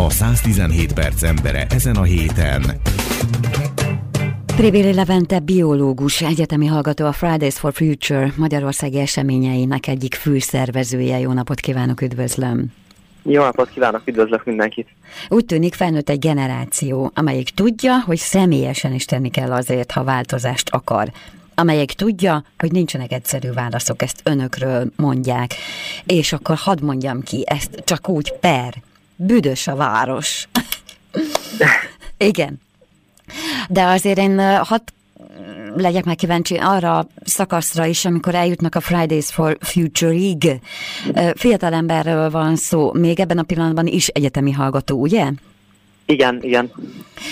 A 117 perc embere ezen a héten. Pribéli Levente biológus, egyetemi hallgató a Fridays for Future Magyarországi eseményeinek egyik főszervezője. Jó napot kívánok, üdvözlöm! Jó napot kívánok, üdvözlök mindenkit! Úgy tűnik felnőtt egy generáció, amelyik tudja, hogy személyesen is tenni kell azért, ha változást akar amelyik tudja, hogy nincsenek egyszerű válaszok, ezt önökről mondják. És akkor hadd mondjam ki, ezt csak úgy per, büdös a város. Igen. De azért én hadd legyek már kíváncsi arra a szakaszra is, amikor eljutnak a Fridays for Future-ig. Fiatalemberről van szó, még ebben a pillanatban is egyetemi hallgató, ugye? Igen, igen.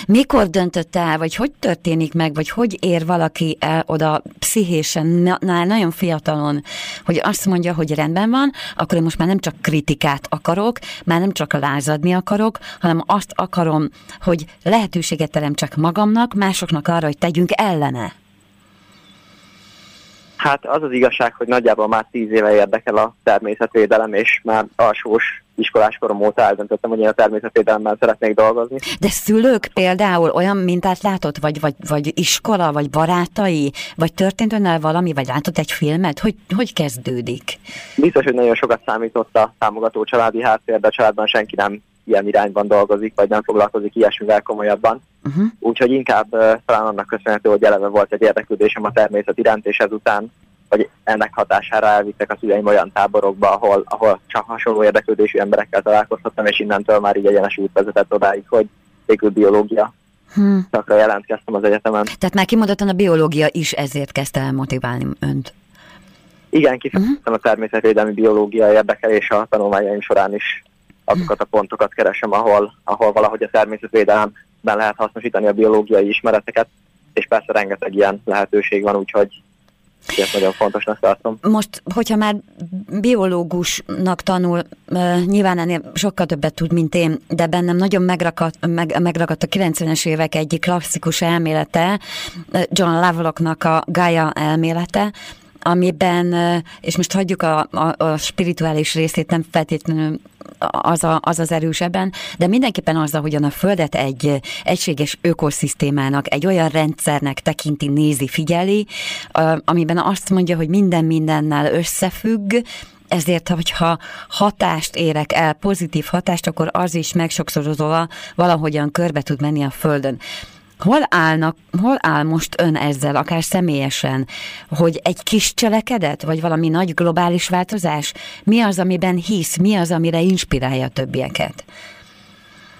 Mikor döntött el, vagy hogy történik meg, vagy hogy ér valaki el oda pszichésen, nál nagyon fiatalon, hogy azt mondja, hogy rendben van, akkor én most már nem csak kritikát akarok, már nem csak lázadni akarok, hanem azt akarom, hogy lehetőséget teremtsek magamnak, másoknak arra, hogy tegyünk ellene. Hát az az igazság, hogy nagyjából már tíz éve érdekel a természetvédelem, és már alsós iskoláskorom óta eldöntöttem, hogy én a természetvédelemben szeretnék dolgozni. De szülők például olyan mintát látott, vagy, vagy, vagy iskola, vagy barátai, vagy történt önnel valami, vagy látott egy filmet? Hogy, hogy kezdődik? Biztos, hogy nagyon sokat számított a támogató családi háttér, de a családban senki nem ilyen irányban dolgozik, vagy nem foglalkozik ilyesmivel komolyabban. Uh-huh. Úgyhogy inkább uh, talán annak köszönhető, hogy eleve volt egy érdeklődésem a természet iránt, és ezután hogy ennek hatására elvittek a szüleim olyan táborokba, ahol, ahol csak hasonló érdeklődésű emberekkel találkozhattam, és innentől már így egyenes út vezetett odáig, hogy végül biológia hmm. Csak jelentkeztem az egyetemen. Tehát már kimondottan a biológia is ezért kezdte el motiválni önt. Igen, kifejezetten uh-huh. a természetvédelmi biológia érdekel, és a tanulmányaim során is azokat a pontokat keresem, ahol, ahol valahogy a természetvédelemben lehet hasznosítani a biológiai ismereteket, és persze rengeteg ilyen lehetőség van, úgyhogy ezt nagyon fontosnak tartom. Most, hogyha már biológusnak tanul, nyilván ennél sokkal többet tud, mint én, de bennem nagyon megrakadt, meg, megragadt a 90-es évek egyik klasszikus elmélete, John Lovelocknak a Gaia elmélete, amiben, és most hagyjuk a, a, a spirituális részét, nem feltétlenül az, a, az az erősebben, de mindenképpen az, ahogyan a Földet egy egységes ökoszisztémának, egy olyan rendszernek tekinti, nézi, figyeli, amiben azt mondja, hogy minden mindennel összefügg, ezért, hogyha hatást érek el, pozitív hatást, akkor az is megsokszorozóval valahogyan körbe tud menni a Földön. Hol állnak, hol áll most ön ezzel, akár személyesen, hogy egy kis cselekedet, vagy valami nagy globális változás? Mi az, amiben hisz, mi az, amire inspirálja a többieket?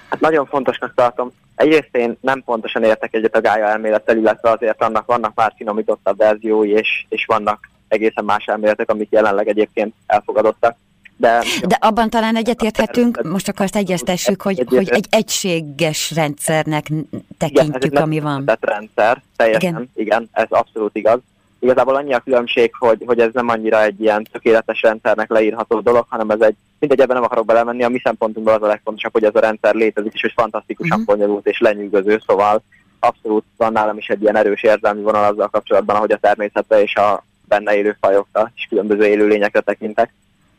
Hát nagyon fontosnak tartom. Egyrészt én nem pontosan értek egyet a gája elmélettel, illetve azért annak vannak már finomítottabb verziói, és, és vannak egészen más elméletek, amik jelenleg egyébként elfogadottak. De, De abban talán egyetérthetünk, most akkor azt egyeztessük, hogy, egy, hogy egy egységes rendszernek tekintjük, igen, ami van. rendszer, teljesen, igen. igen, ez abszolút igaz. Igazából annyi a különbség, hogy, hogy ez nem annyira egy ilyen tökéletes rendszernek leírható dolog, hanem ez egy, mindegy, ebben nem akarok belemenni, a mi szempontunkból az a legfontosabb, hogy ez a rendszer létezik, és hogy fantasztikusan uh-huh. bonyolult és lenyűgöző, szóval abszolút van nálam is egy ilyen erős érzelmi vonal azzal kapcsolatban, hogy a természetre és a benne élő fajokra és különböző élőlényekre tekintek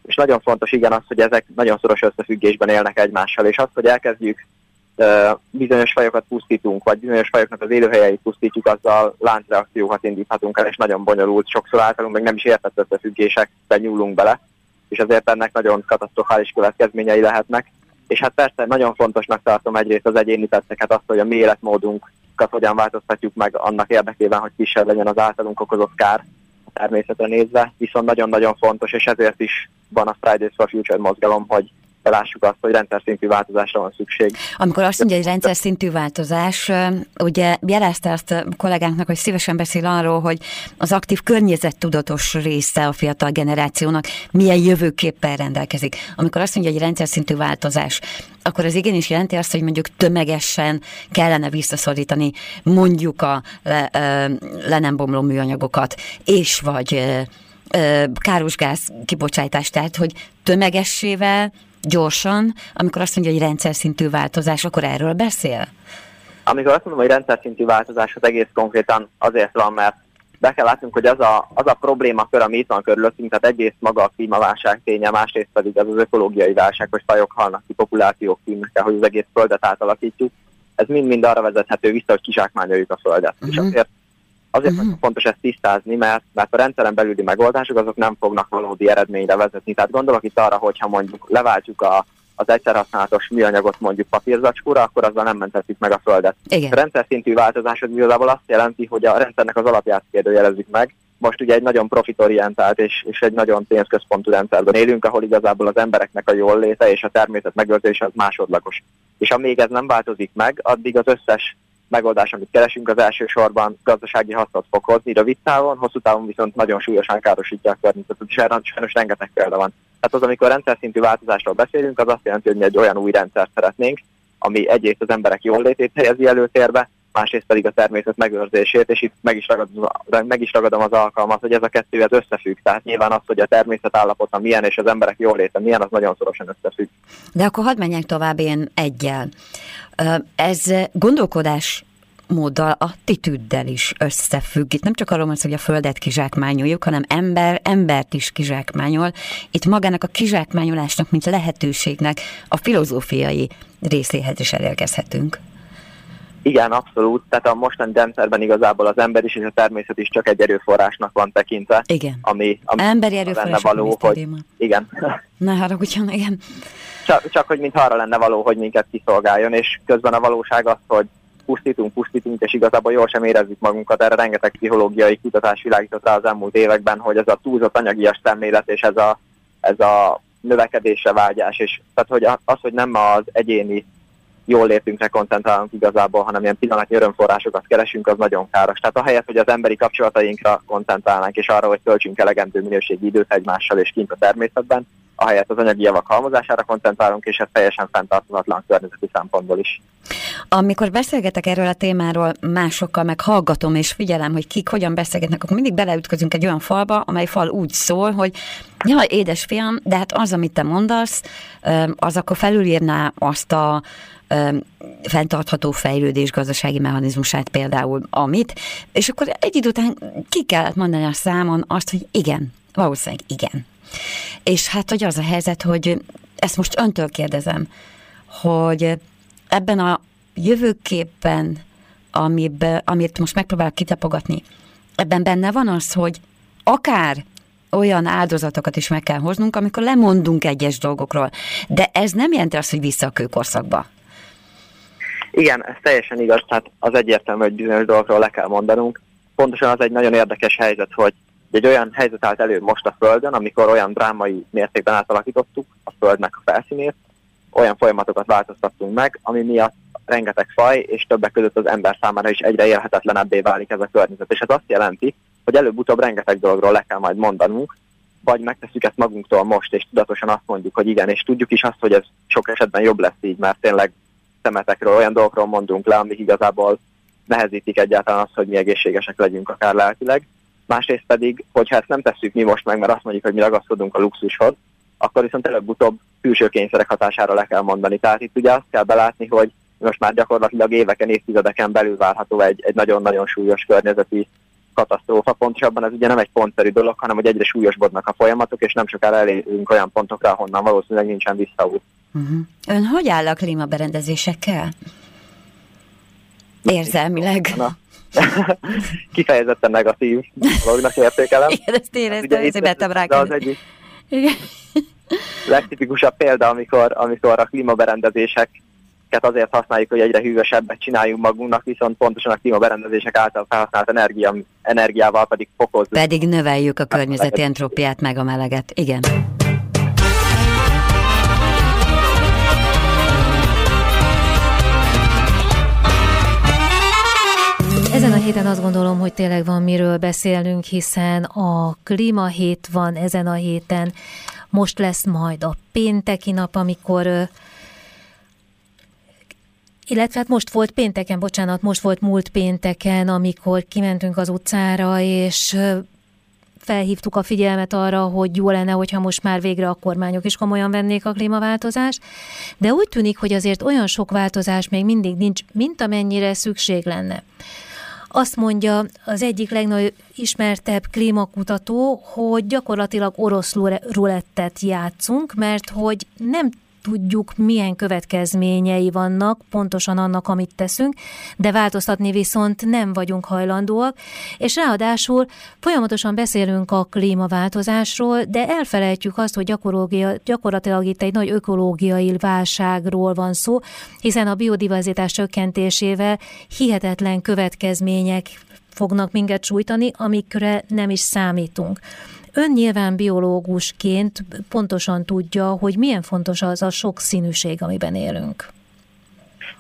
és nagyon fontos igen az, hogy ezek nagyon szoros összefüggésben élnek egymással, és az, hogy elkezdjük bizonyos fajokat pusztítunk, vagy bizonyos fajoknak az élőhelyeit pusztítjuk, azzal láncreakciókat indíthatunk el, és nagyon bonyolult, sokszor általunk meg nem is értett összefüggésekbe nyúlunk bele, és ezért ennek nagyon katasztrofális következményei lehetnek. És hát persze nagyon fontosnak tartom egyrészt az egyéni tetteket, azt, hogy a mi életmódunkat hogyan változtatjuk meg annak érdekében, hogy kisebb legyen az általunk okozott kár, természetre nézve, viszont nagyon-nagyon fontos, és ezért is van a Fridays for Future mozgalom, hogy lássuk azt, hogy rendszer szintű változásra van szükség. Amikor azt mondja, hogy rendszer szintű változás, ugye jelezte azt kollégánknak, hogy szívesen beszél arról, hogy az aktív környezettudatos része a fiatal generációnak milyen jövőképpen rendelkezik. Amikor azt mondja, hogy rendszer szintű változás, akkor az igenis jelenti azt, hogy mondjuk tömegesen kellene visszaszorítani mondjuk a le, le nem bomló műanyagokat, és vagy káros gáz kibocsátást, tehát hogy tömegessével gyorsan, amikor azt mondja, hogy rendszer szintű változás, akkor erről beszél? Amikor azt mondom, hogy rendszer szintű változás, az egész konkrétan azért van, mert be kell látnunk, hogy az a, az a problémakör, ami itt van körülöttünk, tehát egyrészt maga a klímaválság ténye, másrészt pedig az az ökológiai válság, hogy fajok halnak ki, populációk tűnnek hogy az egész földet átalakítjuk, ez mind-mind arra vezethető vissza, hogy kizsákmányoljuk a földet. Uh-huh. És mhm. azért, azért uh-huh. fontos ezt tisztázni, mert, mert a rendszeren belüli megoldások azok nem fognak valódi eredményre vezetni. Tehát gondolok itt arra, hogyha mondjuk leváltjuk a az egyszerhasználatos műanyagot mondjuk papírzacskóra, akkor azzal nem mentettük meg a Földet. Igen. A rendszer szintű változás az igazából azt jelenti, hogy a rendszernek az alapját kérdőjelezzük meg. Most ugye egy nagyon profitorientált és, és egy nagyon pénzközpontú rendszerben élünk, ahol igazából az embereknek a jól léte és a természet megőrzése az másodlagos. És amíg ez nem változik meg, addig az összes megoldás, amit keresünk, az elsősorban gazdasági hasznot fog hozni rövid távon, hosszú távon viszont nagyon súlyosan károsítja a környezetet, és erre sajnos rengeteg példa van. Tehát az, amikor rendszer szintű változásról beszélünk, az azt jelenti, hogy mi egy olyan új rendszert szeretnénk, ami egyrészt az emberek jól létét helyezi előtérbe, másrészt pedig a természet megőrzését, és itt meg is, ragadom, meg is ragadom az alkalmat, hogy ez a kettő ez összefügg. Tehát nyilván az, hogy a természet állapota milyen, és az emberek jól léte milyen, az nagyon szorosan összefügg. De akkor hadd menjek tovább én egyel. Ez gondolkodás móddal, attitűddel is összefügg. Itt nem csak arról van hogy a földet kizsákmányoljuk, hanem ember embert is kizsákmányol. Itt magának a kizsákmányolásnak, mint lehetőségnek a filozófiai részéhez is elérkezhetünk. Igen, abszolút. Tehát a mostani rendszerben igazából az ember is és a természet is csak egy erőforrásnak van tekintve. Igen. Ami, ami Emberi erőforrás való, hogy... Igen. Ne haragudjon, igen. Csak, csak hogy mintha arra lenne való, hogy minket kiszolgáljon, és közben a valóság az, hogy pusztítunk, pusztítunk, és igazából jól sem érezzük magunkat. Erre rengeteg pszichológiai kutatás világított rá az elmúlt években, hogy ez a túlzott anyagias szemlélet és ez a, ez a növekedésre vágyás, és tehát hogy az, hogy nem az egyéni jól lépünkre koncentrálunk igazából, hanem ilyen pillanatnyi örömforrásokat keresünk, az nagyon káros. Tehát ahelyett, hogy az emberi kapcsolatainkra koncentrálnánk, és arra, hogy töltsünk elegendő minőségi időt egymással és kint a természetben, ahelyett az anyagi javak halmozására koncentrálunk, és ez teljesen fenntarthatatlan környezeti szempontból is. Amikor beszélgetek erről a témáról másokkal, meg hallgatom és figyelem, hogy kik hogyan beszélgetnek, akkor mindig beleütközünk egy olyan falba, amely fal úgy szól, hogy jaj, édesfiam, de hát az, amit te mondasz, az akkor felülírná azt a fenntartható fejlődés gazdasági mechanizmusát például, amit, és akkor egy idő után ki kellett mondani a számon azt, hogy igen, valószínűleg igen. És hát, hogy az a helyzet, hogy ezt most öntől kérdezem, hogy ebben a jövőképpen, amiben, amit most megpróbálok kitapogatni, ebben benne van az, hogy akár olyan áldozatokat is meg kell hoznunk, amikor lemondunk egyes dolgokról. De ez nem jelenti azt, hogy vissza a kőkorszakba. Igen, ez teljesen igaz, tehát az egyértelmű, hogy bizonyos dolgokról le kell mondanunk. Pontosan az egy nagyon érdekes helyzet, hogy egy olyan helyzet állt elő most a Földön, amikor olyan drámai mértékben átalakítottuk a Földnek a felszínét, olyan folyamatokat változtattunk meg, ami miatt rengeteg faj, és többek között az ember számára is egyre élhetetlenebbé válik ez a környezet. És ez azt jelenti, hogy előbb-utóbb rengeteg dologról le kell majd mondanunk, vagy megteszük ezt magunktól most, és tudatosan azt mondjuk, hogy igen, és tudjuk is azt, hogy ez sok esetben jobb lesz így, mert tényleg szemetekről, olyan dolgokról mondunk le, amik igazából nehezítik egyáltalán azt, hogy mi egészségesek legyünk akár lelkileg. Másrészt pedig, hogyha ezt nem tesszük mi most meg, mert azt mondjuk, hogy mi ragaszkodunk a luxushoz, akkor viszont előbb-utóbb külső kényszerek hatására le kell mondani. Tehát itt ugye azt kell belátni, hogy most már gyakorlatilag éveken, évtizedeken belül várható egy, egy nagyon-nagyon súlyos környezeti katasztrófa. Pontosabban ez ugye nem egy pontszerű dolog, hanem hogy egyre súlyosbodnak a folyamatok, és nem sokára elérünk olyan pontokra, ahonnan valószínűleg nincsen visszaút. Uh-huh. Ön hogy áll a klímaberendezésekkel? Érzelmileg. Na. Kifejezetten negatív dolognak értékelem. Igen, ezt éreztem, ezért bettem rá. Az egyik legtipikusabb példa, amikor, amikor a klímaberendezések azért használjuk, hogy egyre hűvösebbet csináljunk magunknak, viszont pontosan a klímaberendezések által felhasznált energia, energiával pedig fokozzuk. Pedig növeljük a környezeti entrópiát meg a meleget. Igen. Ezen a héten azt gondolom, hogy tényleg van miről beszélnünk, hiszen a klímahét van ezen a héten. Most lesz majd a pénteki nap, amikor illetve hát most volt pénteken, bocsánat, most volt múlt pénteken, amikor kimentünk az utcára, és felhívtuk a figyelmet arra, hogy jó lenne, hogyha most már végre a kormányok is komolyan vennék a klímaváltozást, de úgy tűnik, hogy azért olyan sok változás még mindig nincs, mint amennyire szükség lenne. Azt mondja az egyik legnagyobb ismertebb klímakutató, hogy gyakorlatilag orosz rulettet játszunk, mert hogy nem tudjuk, milyen következményei vannak pontosan annak, amit teszünk, de változtatni viszont nem vagyunk hajlandóak, és ráadásul folyamatosan beszélünk a klímaváltozásról, de elfelejtjük azt, hogy gyakorlatilag itt egy nagy ökológiai válságról van szó, hiszen a biodiverzitás csökkentésével hihetetlen következmények fognak minket sújtani, amikre nem is számítunk. Ön nyilván biológusként pontosan tudja, hogy milyen fontos az a sok színűség, amiben élünk.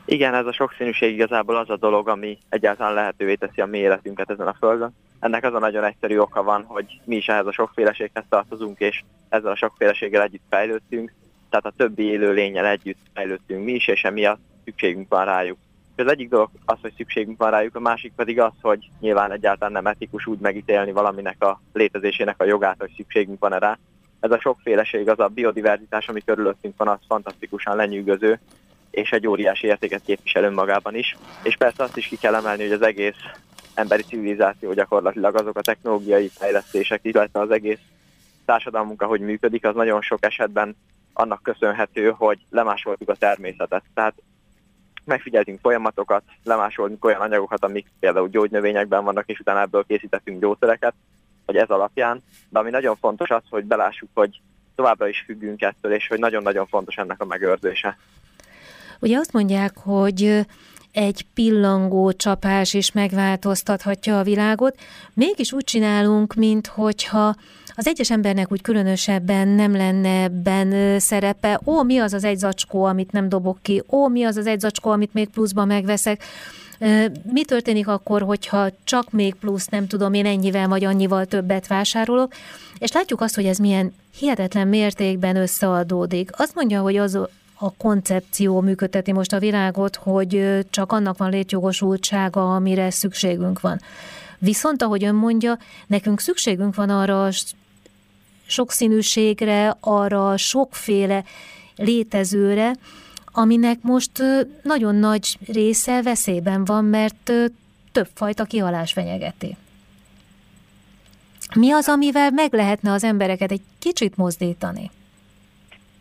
Igen, ez a sokszínűség igazából az a dolog, ami egyáltalán lehetővé teszi a mi életünket ezen a Földön. Ennek az a nagyon egyszerű oka van, hogy mi is ehhez a sokféleséghez tartozunk, és ezzel a sokféleséggel együtt fejlődtünk, tehát a többi élőlényel együtt fejlődtünk mi is, és emiatt szükségünk van rájuk. Az egyik dolog az, hogy szükségünk van rájuk, a másik pedig az, hogy nyilván egyáltalán nem etikus úgy megítélni valaminek a létezésének a jogát, hogy szükségünk van rá. Ez a sokféleség, az a biodiverzitás, ami körülöttünk van, az fantasztikusan lenyűgöző, és egy óriási értéket képvisel önmagában is. És persze azt is ki kell emelni, hogy az egész emberi civilizáció gyakorlatilag azok a technológiai fejlesztések, illetve az egész társadalmunk, ahogy működik, az nagyon sok esetben annak köszönhető, hogy lemásoltuk a természetet. Tehát megfigyeltünk folyamatokat, lemásoltunk olyan anyagokat, amik például gyógynövényekben vannak, és utána ebből készítettünk gyógyszereket, hogy ez alapján. De ami nagyon fontos az, hogy belássuk, hogy továbbra is függünk ettől, és hogy nagyon-nagyon fontos ennek a megőrzése. Ugye azt mondják, hogy egy pillangó csapás is megváltoztathatja a világot. Mégis úgy csinálunk, mint hogyha az egyes embernek úgy különösebben nem lenne ebben szerepe. Ó, mi az az egy zacskó, amit nem dobok ki? Ó, mi az az egy zacskó, amit még pluszban megveszek? Mi történik akkor, hogyha csak még plusz, nem tudom én ennyivel vagy annyival többet vásárolok? És látjuk azt, hogy ez milyen hihetetlen mértékben összeadódik. Azt mondja, hogy az a koncepció működteti most a világot, hogy csak annak van létjogosultsága, amire szükségünk van. Viszont, ahogy ön mondja, nekünk szükségünk van arra a sokszínűségre, arra sokféle létezőre, aminek most nagyon nagy része veszélyben van, mert többfajta kihalás fenyegeti. Mi az, amivel meg lehetne az embereket egy kicsit mozdítani?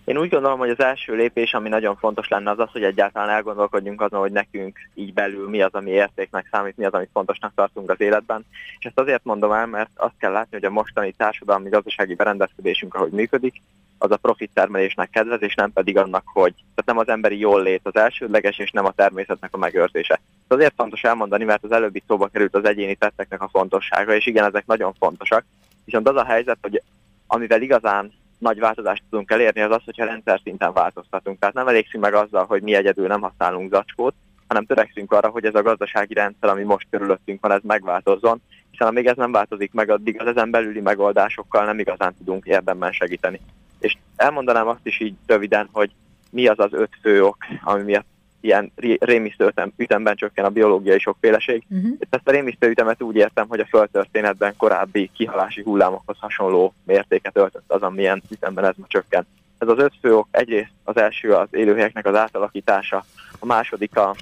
Én úgy gondolom, hogy az első lépés, ami nagyon fontos lenne, az az, hogy egyáltalán elgondolkodjunk azon, hogy nekünk így belül mi az, ami értéknek számít, mi az, amit fontosnak tartunk az életben. És ezt azért mondom el, mert azt kell látni, hogy a mostani társadalmi gazdasági berendezkedésünk, ahogy működik, az a profit termelésnek kedvez, és nem pedig annak, hogy tehát nem az emberi jól lét az elsődleges, és nem a természetnek a megőrzése. Ez azért fontos elmondani, mert az előbbi szóba került az egyéni tetteknek a fontossága, és igen, ezek nagyon fontosak. Viszont az a helyzet, hogy amivel igazán nagy változást tudunk elérni, az az, hogyha rendszer szinten változtatunk. Tehát nem elégszünk meg azzal, hogy mi egyedül nem használunk zacskót, hanem törekszünk arra, hogy ez a gazdasági rendszer, ami most körülöttünk van, ez megváltozzon, hiszen amíg ez nem változik meg, addig az ezen belüli megoldásokkal nem igazán tudunk érdemben segíteni. És elmondanám azt is így röviden, hogy mi az az öt fő ok, ami miatt ilyen rémisztő ütemben csökken a biológiai sokféleség. Uh-huh. Ezt a rémisztő ütemet úgy értem, hogy a földtörténetben korábbi kihalási hullámokhoz hasonló mértéket öltött az, amilyen ütemben ez ma csökken. Ez az öt fő ok, egyrészt az első az élőhelyeknek az átalakítása, a második a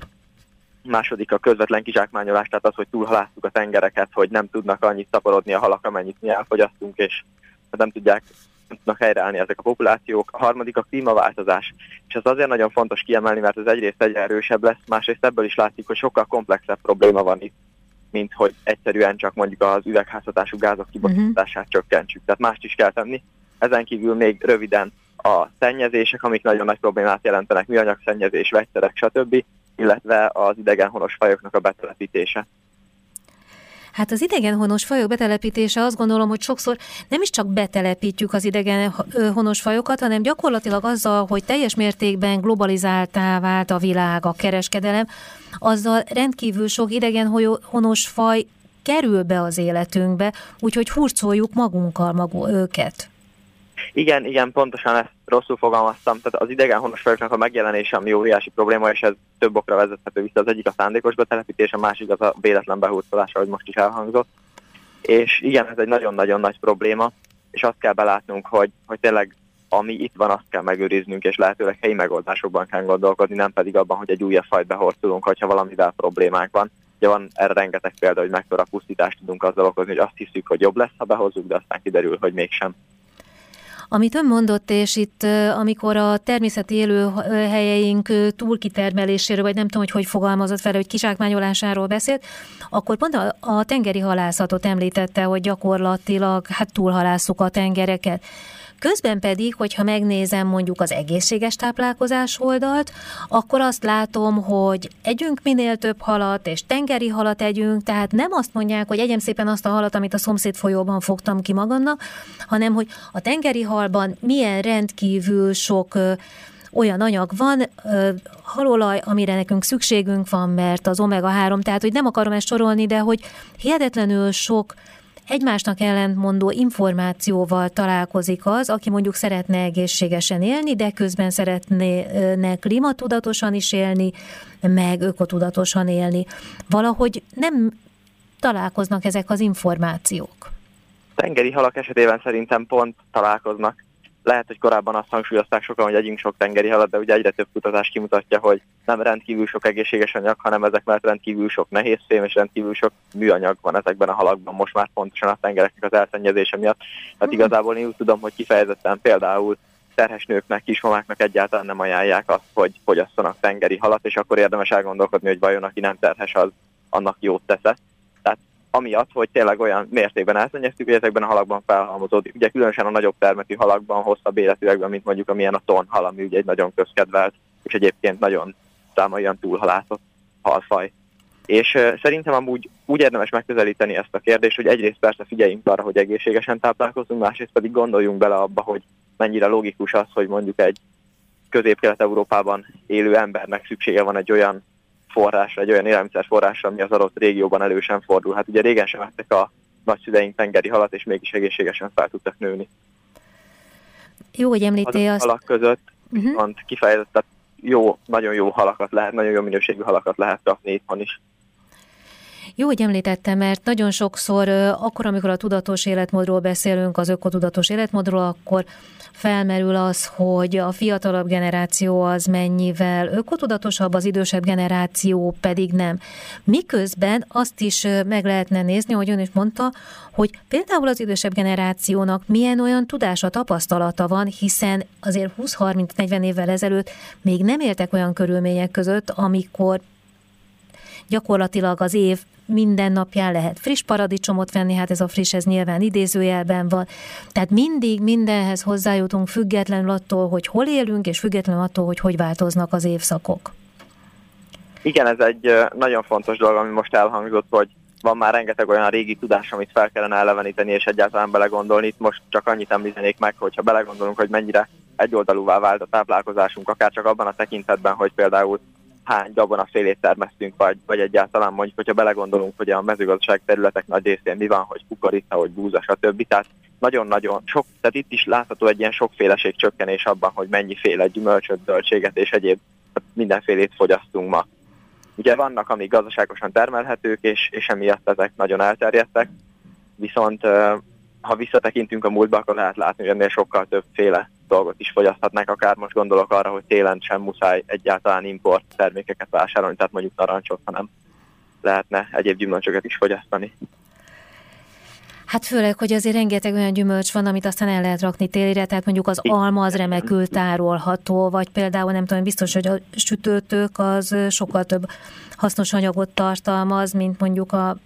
második a közvetlen kizsákmányolás, tehát az, hogy túlhaláztuk a tengereket, hogy nem tudnak annyit szaporodni a halak, amennyit mi elfogyasztunk, és nem tudják tudnak helyreállni ezek a populációk. A harmadik a klímaváltozás, és ez azért nagyon fontos kiemelni, mert ez egyrészt egyre erősebb lesz, másrészt ebből is látszik, hogy sokkal komplexebb probléma van itt, mint hogy egyszerűen csak mondjuk az üvegházhatású gázok kibocsátását uh-huh. csökkentsük. Tehát mást is kell tenni. Ezen kívül még röviden a szennyezések, amik nagyon nagy problémát jelentenek, műanyag szennyezés, vegyszerek, stb., illetve az idegenhonos fajoknak a betelepítése. Hát az idegenhonos fajok betelepítése azt gondolom, hogy sokszor nem is csak betelepítjük az idegenhonos fajokat, hanem gyakorlatilag azzal, hogy teljes mértékben globalizáltá vált a világ, a kereskedelem, azzal rendkívül sok idegenhonos faj kerül be az életünkbe, úgyhogy hurcoljuk magunkkal magu őket. Igen, igen, pontosan ezt rosszul fogalmaztam. Tehát az idegenhonos fajoknak a megjelenése, ami óriási probléma, és ez több okra vezethető vissza. Az egyik a szándékos betelepítés, a másik az a véletlen behurcolás, ahogy most is elhangzott. És igen, ez egy nagyon-nagyon nagy probléma, és azt kell belátnunk, hogy, hogy tényleg ami itt van, azt kell megőriznünk, és lehetőleg helyi megoldásokban kell gondolkodni, nem pedig abban, hogy egy újabb fajt behorcolunk, hogyha valamivel problémák van. Ugye van erre rengeteg példa, hogy mekkora pusztítást tudunk azzal okozni, hogy azt hiszük, hogy jobb lesz, ha behozzuk, de aztán kiderül, hogy mégsem. Amit ön mondott, és itt amikor a természeti élőhelyeink túlkitermeléséről, vagy nem tudom, hogy hogy fogalmazott fel, hogy kizsákmányolásáról beszélt, akkor pont a, a tengeri halászatot említette, hogy gyakorlatilag hát túlhalásszuk a tengereket. Közben pedig, hogyha megnézem mondjuk az egészséges táplálkozás oldalt, akkor azt látom, hogy együnk minél több halat, és tengeri halat együnk, tehát nem azt mondják, hogy egyem szépen azt a halat, amit a szomszéd folyóban fogtam ki magamnak, hanem hogy a tengeri halban milyen rendkívül sok olyan anyag van, halolaj, amire nekünk szükségünk van, mert az omega-3, tehát hogy nem akarom ezt sorolni, de hogy hihetetlenül sok egymásnak ellentmondó információval találkozik az, aki mondjuk szeretne egészségesen élni, de közben szeretne klimatudatosan is élni, meg ökotudatosan élni. Valahogy nem találkoznak ezek az információk. Tengeri halak esetében szerintem pont találkoznak lehet, hogy korábban azt hangsúlyozták sokan, hogy együnk sok tengeri halat, de ugye egyre több kutatás kimutatja, hogy nem rendkívül sok egészséges anyag, hanem ezek mert rendkívül sok nehéz szém és rendkívül sok műanyag van ezekben a halakban, most már pontosan a tengereknek az elszennyezése miatt. Hát mhm. igazából én úgy tudom, hogy kifejezetten például terhes nőknek, kismamáknak egyáltalán nem ajánlják azt, hogy fogyasszanak tengeri halat, és akkor érdemes elgondolkodni, hogy vajon aki nem terhes, az annak jót tesz amiatt, hogy tényleg olyan mértékben elszennyeztük, hogy ezekben a halakban felhalmozódik. Ugye különösen a nagyobb termetű halakban, hosszabb életűekben, mint mondjuk amilyen a tonhal, ami ugye egy nagyon közkedvelt, és egyébként nagyon száma olyan túlhalászott halfaj. És szerintem amúgy úgy érdemes megközelíteni ezt a kérdést, hogy egyrészt persze figyeljünk arra, hogy egészségesen táplálkozunk, másrészt pedig gondoljunk bele abba, hogy mennyire logikus az, hogy mondjuk egy közép-kelet-európában élő embernek szüksége van egy olyan forrásra, egy olyan élelmiszer forrásra, ami az adott régióban elősen fordul. Hát ugye régen sem vettek a nagyszüleink tengeri halat, és mégis egészségesen fel tudtak nőni. Jó, hogy említé azt. halak között uh-huh. viszont kifejezetten jó, nagyon jó halakat lehet, nagyon jó minőségű halakat lehet kapni itthon is. Jó, hogy említettem, mert nagyon sokszor, akkor, amikor a tudatos életmódról beszélünk, az ökotudatos életmódról, akkor felmerül az, hogy a fiatalabb generáció az mennyivel ökotudatosabb, az idősebb generáció pedig nem. Miközben azt is meg lehetne nézni, hogy ön is mondta, hogy például az idősebb generációnak milyen olyan tudása, tapasztalata van, hiszen azért 20-30-40 évvel ezelőtt még nem éltek olyan körülmények között, amikor gyakorlatilag az év minden napján lehet friss paradicsomot venni, hát ez a friss, ez nyilván idézőjelben van. Tehát mindig mindenhez hozzájutunk függetlenül attól, hogy hol élünk, és függetlenül attól, hogy hogy változnak az évszakok. Igen, ez egy nagyon fontos dolog, ami most elhangzott, hogy van már rengeteg olyan régi tudás, amit fel kellene eleveníteni, és egyáltalán belegondolni. Itt most csak annyit említenék meg, hogyha belegondolunk, hogy mennyire egyoldalúvá vált a táplálkozásunk, akár csak abban a tekintetben, hogy például hány gabonafélét termesztünk, vagy, vagy egyáltalán mondjuk, hogyha belegondolunk, hogy a mezőgazdaság területek nagy részén mi van, hogy kukorica, hogy búza, stb. Tehát nagyon-nagyon sok, tehát itt is látható egy ilyen sokféleség csökkenés abban, hogy mennyiféle gyümölcsöt, zöldséget és egyéb mindenfélét fogyasztunk ma. Ugye vannak, amik gazdaságosan termelhetők, és, és emiatt ezek nagyon elterjedtek, viszont ha visszatekintünk a múltba, akkor lehet látni, hogy ennél sokkal többféle dolgot is fogyaszthatnák, akár most gondolok arra, hogy télen sem muszáj egyáltalán import termékeket vásárolni, tehát mondjuk narancsot, hanem lehetne egyéb gyümölcsöket is fogyasztani. Hát főleg, hogy azért rengeteg olyan gyümölcs van, amit aztán el lehet rakni télire, tehát mondjuk az alma az remekül tárolható, vagy például nem tudom, biztos, hogy a sütőtök az sokkal több hasznos anyagot tartalmaz, mint mondjuk a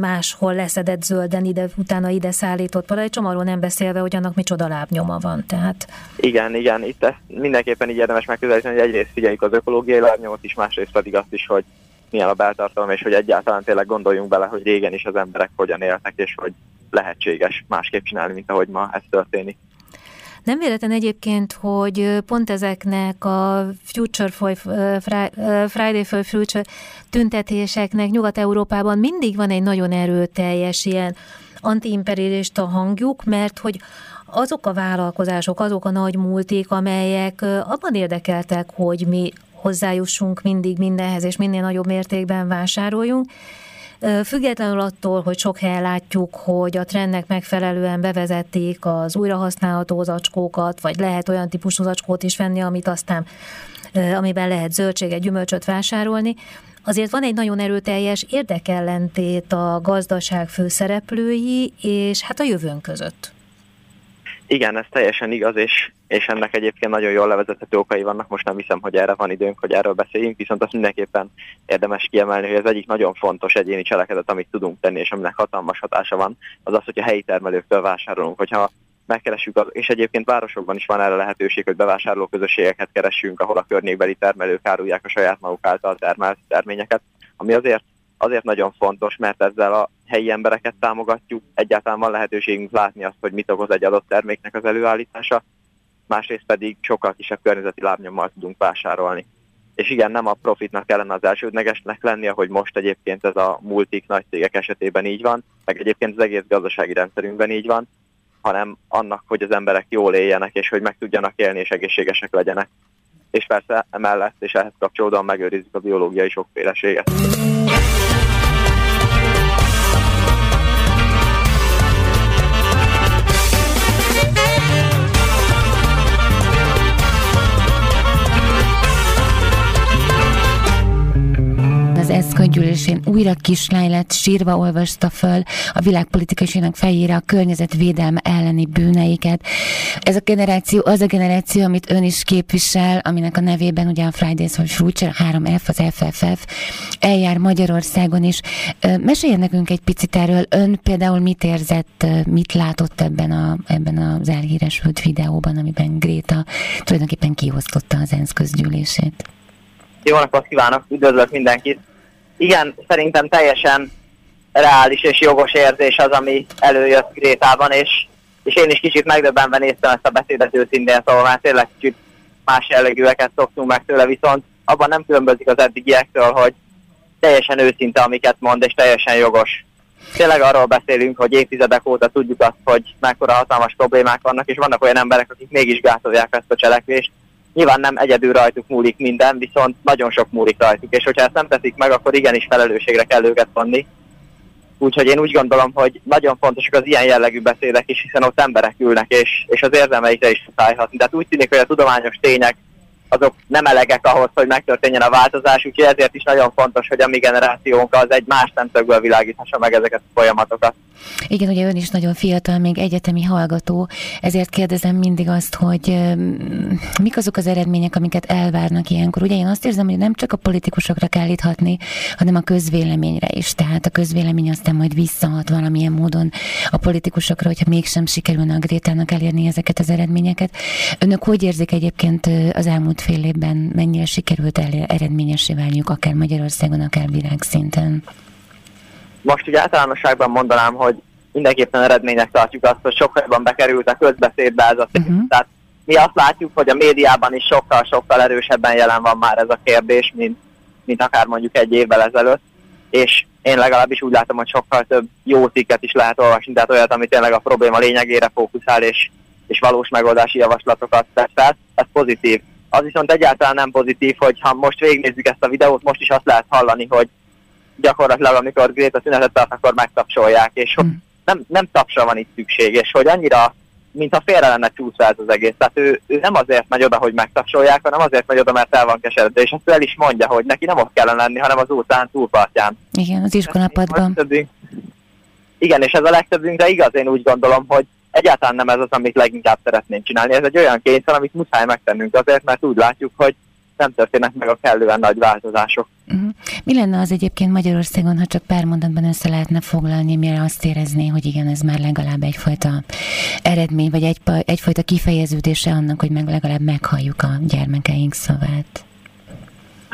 máshol leszedett zölden, ide, utána ide szállított paradicsom, arról nem beszélve, hogy annak micsoda lábnyoma van. Tehát... Igen, igen, itt ezt mindenképpen így érdemes megközelíteni, hogy egyrészt figyeljük az ökológiai lábnyomot is, másrészt pedig azt is, hogy milyen a beltartalom, és hogy egyáltalán tényleg gondoljunk bele, hogy régen is az emberek hogyan éltek, és hogy lehetséges másképp csinálni, mint ahogy ma ez történik. Nem véletlen egyébként, hogy pont ezeknek a Future for Friday for Future tüntetéseknek Nyugat-Európában mindig van egy nagyon erőteljes ilyen antiimperialista hangjuk, mert hogy azok a vállalkozások, azok a nagy multik, amelyek abban érdekeltek, hogy mi hozzájussunk mindig mindenhez, és minél nagyobb mértékben vásároljunk, Függetlenül attól, hogy sok helyen látjuk, hogy a trendnek megfelelően bevezették az újrahasználható zacskókat, vagy lehet olyan típusú zacskót is venni, amit aztán amiben lehet zöldséget, gyümölcsöt vásárolni, azért van egy nagyon erőteljes érdekellentét a gazdaság főszereplői és hát a jövőn között. Igen, ez teljesen igaz, és, és ennek egyébként nagyon jól levezethető okai vannak. Most nem hiszem, hogy erre van időnk, hogy erről beszéljünk, viszont azt mindenképpen érdemes kiemelni, hogy ez egyik nagyon fontos egyéni cselekedet, amit tudunk tenni, és aminek hatalmas hatása van, az az, hogy a helyi termelőktől vásárolunk. Hogyha megkeressük, és egyébként városokban is van erre lehetőség, hogy bevásárló közösségeket keressünk, ahol a környékbeli termelők árulják a saját maguk által termelt terményeket, ami azért azért nagyon fontos, mert ezzel a helyi embereket támogatjuk, egyáltalán van lehetőségünk látni azt, hogy mit okoz egy adott terméknek az előállítása, másrészt pedig sokkal kisebb környezeti lábnyommal tudunk vásárolni. És igen, nem a profitnak kellene az elsődlegesnek lennie, hogy most egyébként ez a multik nagy cégek esetében így van, meg egyébként az egész gazdasági rendszerünkben így van, hanem annak, hogy az emberek jól éljenek, és hogy meg tudjanak élni, és egészségesek legyenek. És persze emellett, és ehhez kapcsolódóan megőrizzük a biológiai sokféleséget. Az ESZKA gyűlésén újra kislány lett, sírva olvasta föl a világpolitikásának fejére a környezetvédelme elleni bűneiket. Ez a generáció az a generáció, amit ön is képvisel, aminek a nevében ugye a Fridays for Future, a 3F, az FFF eljár Magyarországon is. Meséljen nekünk egy picit erről. Ön például mit érzett, mit látott ebben, a, ebben az elhíresült videóban, amiben Gréta tulajdonképpen kiosztotta az ENSZ közgyűlését? Jó napot kívánok, üdvözlök mindenkit! Igen, szerintem teljesen reális és jogos érzés az, ami előjött Grétában, és, és én is kicsit megdöbbenve néztem ezt a beszédet őszintén, szóval már tényleg kicsit más jellegűeket szoktunk meg tőle, viszont abban nem különbözik az eddigiektől, hogy teljesen őszinte, amiket mond, és teljesen jogos. Tényleg arról beszélünk, hogy évtizedek óta tudjuk azt, hogy mekkora hatalmas problémák vannak, és vannak olyan emberek, akik mégis gátolják ezt a cselekvést, Nyilván nem egyedül rajtuk múlik minden, viszont nagyon sok múlik rajtuk, és hogyha ezt nem teszik meg, akkor igenis felelősségre kell őket vonni. Úgyhogy én úgy gondolom, hogy nagyon fontosak az ilyen jellegű beszédek is, hiszen ott emberek ülnek, és, és az érzelmeikre is szállhatni. Tehát úgy tűnik, hogy a tudományos tények azok nem elegek ahhoz, hogy megtörténjen a változás, úgyhogy ezért is nagyon fontos, hogy a mi generációnk az egy más szemszögből világíthassa meg ezeket a folyamatokat. Igen, ugye ön is nagyon fiatal, még egyetemi hallgató, ezért kérdezem mindig azt, hogy mik azok az eredmények, amiket elvárnak ilyenkor. Ugye én azt érzem, hogy nem csak a politikusokra kell itt hatni, hanem a közvéleményre is. Tehát a közvélemény aztán majd visszahat valamilyen módon a politikusokra, hogyha mégsem sikerülne a Grétának elérni ezeket az eredményeket. Önök hogy érzik egyébként az elmúlt fél évben, mennyire sikerült el eredményesé válniuk, akár Magyarországon, akár világszinten? Most ugye általánosságban mondanám, hogy mindenképpen eredménynek tartjuk azt, hogy sokkal jobban bekerült a közbeszédbe ez a Uh-huh. Tehát mi azt látjuk, hogy a médiában is sokkal-sokkal erősebben jelen van már ez a kérdés, mint, mint akár mondjuk egy évvel ezelőtt, és én legalábbis úgy látom, hogy sokkal több jó cikket is lehet olvasni, tehát olyat, ami tényleg a probléma lényegére fókuszál, és, és valós megoldási javaslatokat tesz fel, ez pozitív. Az viszont egyáltalán nem pozitív, hogy ha most végignézzük ezt a videót, most is azt lehet hallani, hogy gyakorlatilag amikor Greta szünetet tart, akkor megtapsolják, és hmm. nem, nem tapsra van itt szükség, és hogy annyira, mintha félre lenne csúszva ez az egész. Tehát ő, ő nem azért megy oda, hogy megtapsolják, hanem azért megy oda, mert el van keseredve, és azt el is mondja, hogy neki nem ott kellene lenni, hanem az óceán túlpartján. Igen, az iskolapadban. Igen, és ez a legtöbbünkre igaz, én úgy gondolom, hogy egyáltalán nem ez az, amit leginkább szeretnénk csinálni. Ez egy olyan kényszer, amit muszáj megtennünk azért, mert úgy látjuk, hogy nem történnek meg a kellően nagy változások. Uh-huh. Mi lenne az egyébként Magyarországon, ha csak pár mondatban össze lehetne foglalni, mire azt érezné, hogy igen, ez már legalább egyfajta eredmény, vagy egy, egyfajta kifejeződése annak, hogy meg legalább meghalljuk a gyermekeink szavát?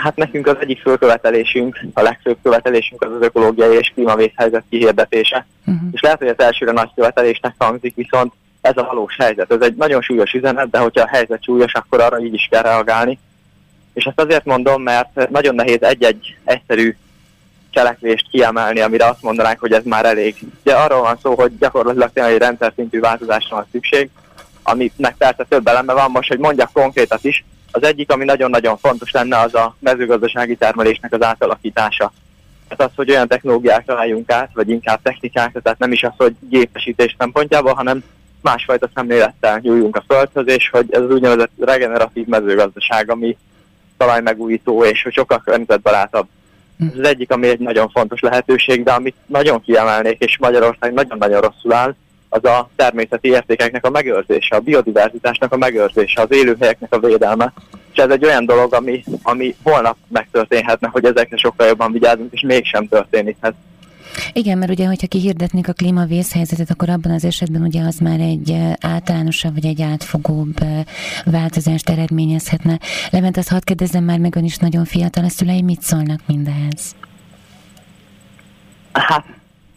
Hát nekünk az egyik fölkövetelésünk, a legfőbb követelésünk az az ökológiai és klímavészhelyzet kihirdetése. Uh-huh. És lehet, hogy az elsőre nagy követelésnek hangzik, viszont ez a valós helyzet. Ez egy nagyon súlyos üzenet, de hogyha a helyzet súlyos, akkor arra így is kell reagálni. És ezt azért mondom, mert nagyon nehéz egy-egy egyszerű cselekvést kiemelni, amire azt mondanánk, hogy ez már elég. Ugye arról van szó, hogy gyakorlatilag tényleg egy rendszer szintű változásra van szükség, aminek persze több eleme van, most, hogy mondjak konkrétat is. Az egyik, ami nagyon-nagyon fontos lenne, az a mezőgazdasági termelésnek az átalakítása. Tehát az, hogy olyan technológiákra álljunk át, vagy inkább technikákra, tehát nem is az, hogy gépesítés szempontjából, hanem másfajta szemlélettel nyúljunk a földhöz, és hogy ez az úgynevezett regeneratív mezőgazdaság, ami talajmegújító, és hogy sokkal környezetbarátabb. Ez az egyik, ami egy nagyon fontos lehetőség, de amit nagyon kiemelnék, és Magyarország nagyon-nagyon rosszul áll, az a természeti értékeknek a megőrzése, a biodiverzitásnak a megőrzése, az élőhelyeknek a védelme. És ez egy olyan dolog, ami, ami holnap megtörténhetne, hogy ezekre sokkal jobban vigyázunk, és mégsem történik ez. Igen, mert ugye, hogyha kihirdetnék a klímavészhelyzetet, akkor abban az esetben ugye az már egy általánosabb vagy egy átfogóbb változást eredményezhetne. Levent, azt hadd kérdezzem már meg, ön is nagyon fiatal, a szülei mit szólnak mindehez? Hát,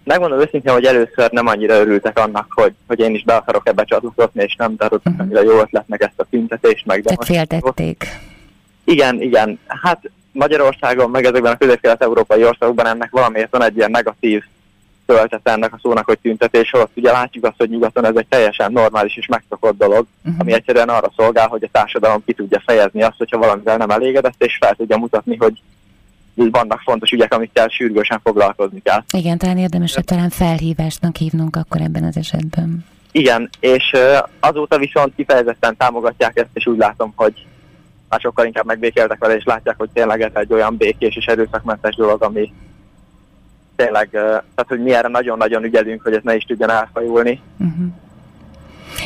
megmondom őszintén, hogy először nem annyira örültek annak, hogy, hogy én is be akarok ebbe csatlakozni, és nem tartottak uh-huh. annyira jó ötletnek ezt a tüntetést, meg Tehát féltették. Igen, igen. Hát Magyarországon, meg ezekben a közép-kelet-európai országokban ennek valamiért van egy ilyen negatív töltet ennek a szónak, hogy tüntetés, holott ugye látjuk azt, hogy nyugaton ez egy teljesen normális és megszokott dolog, uh-huh. ami egyszerűen arra szolgál, hogy a társadalom ki tudja fejezni azt, hogyha valamivel nem elégedett, és fel tudja mutatni, hogy vannak fontos ügyek, amikkel sürgősen foglalkozni kell. Igen, talán érdemes, hogy talán felhívásnak hívnunk akkor ebben az esetben. Igen, és azóta viszont kifejezetten támogatják ezt, és úgy látom, hogy már sokkal inkább megbékéltek vele, és látják, hogy tényleg ez egy olyan békés és erőszakmentes dolog, ami tényleg, tehát hogy mi erre nagyon-nagyon ügyelünk, hogy ez ne is tudjon elfajulni. Uh-huh.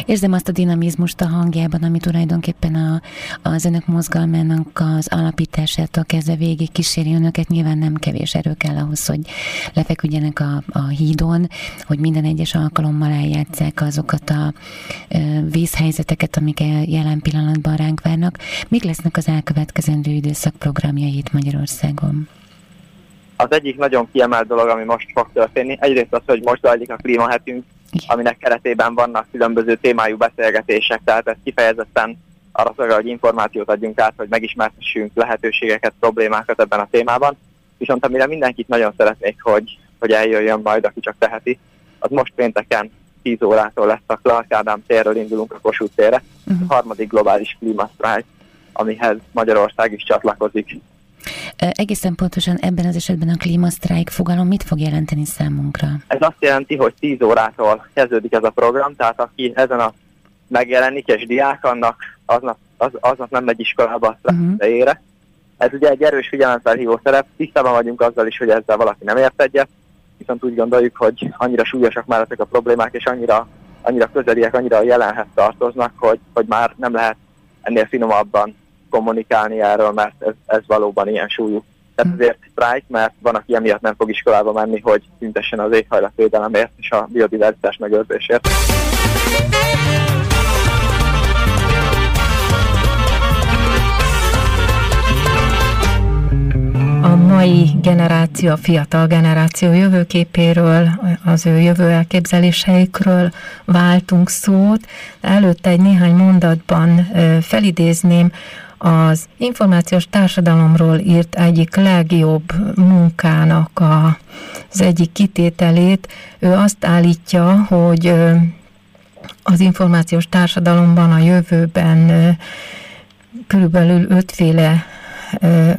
Érzem azt a dinamizmust a hangjában, ami tulajdonképpen a, az önök mozgalmának az alapításától kezdve végig kíséri önöket. Nyilván nem kevés erő kell ahhoz, hogy lefeküdjenek a, a hídon, hogy minden egyes alkalommal eljátszák azokat a e, vízhelyzeteket, amik jelen pillanatban ránk várnak. Mik lesznek az elkövetkezendő időszak programjait Magyarországon? Az egyik nagyon kiemelt dolog, ami most fog történni, egyrészt az, hogy most zajlik a klímahetünk, aminek keretében vannak különböző témájú beszélgetések, tehát ez kifejezetten arra szolgál, hogy információt adjunk át, hogy megismertessünk lehetőségeket, problémákat ebben a témában. Viszont amire mindenkit nagyon szeretnék, hogy, hogy eljöjjön majd, aki csak teheti, az most pénteken 10 órától lesz a Clark Ádám térről indulunk a Kossuth térre, uh-huh. a harmadik globális klímasztrájk, amihez Magyarország is csatlakozik Egészen pontosan ebben az esetben a klímasztrájk fogalom mit fog jelenteni számunkra? Ez azt jelenti, hogy 10 órától kezdődik ez a program, tehát aki ezen a megjelenik és diák, annak aznap, az, aznap nem megy iskolába a uh-huh. ére. Ez ugye egy erős figyelemfelhívó szerep, tisztában vagyunk azzal is, hogy ezzel valaki nem ért egyet, viszont úgy gondoljuk, hogy annyira súlyosak már ezek a problémák, és annyira, annyira közeliek, annyira jelenhez tartoznak, hogy, hogy már nem lehet ennél finomabban kommunikálni erről, mert ez, ez valóban ilyen súlyú. Tehát hm. ezért sztrájk, mert van, aki emiatt nem fog iskolába menni, hogy szüntessen az éghajlatvédelemért és a biodiverzitás megőrzésért. a mai generáció, a fiatal generáció jövőképéről, az ő jövő elképzeléseikről váltunk szót. Előtte egy néhány mondatban felidézném az információs társadalomról írt egyik legjobb munkának a, az egyik kitételét. Ő azt állítja, hogy az információs társadalomban a jövőben körülbelül ötféle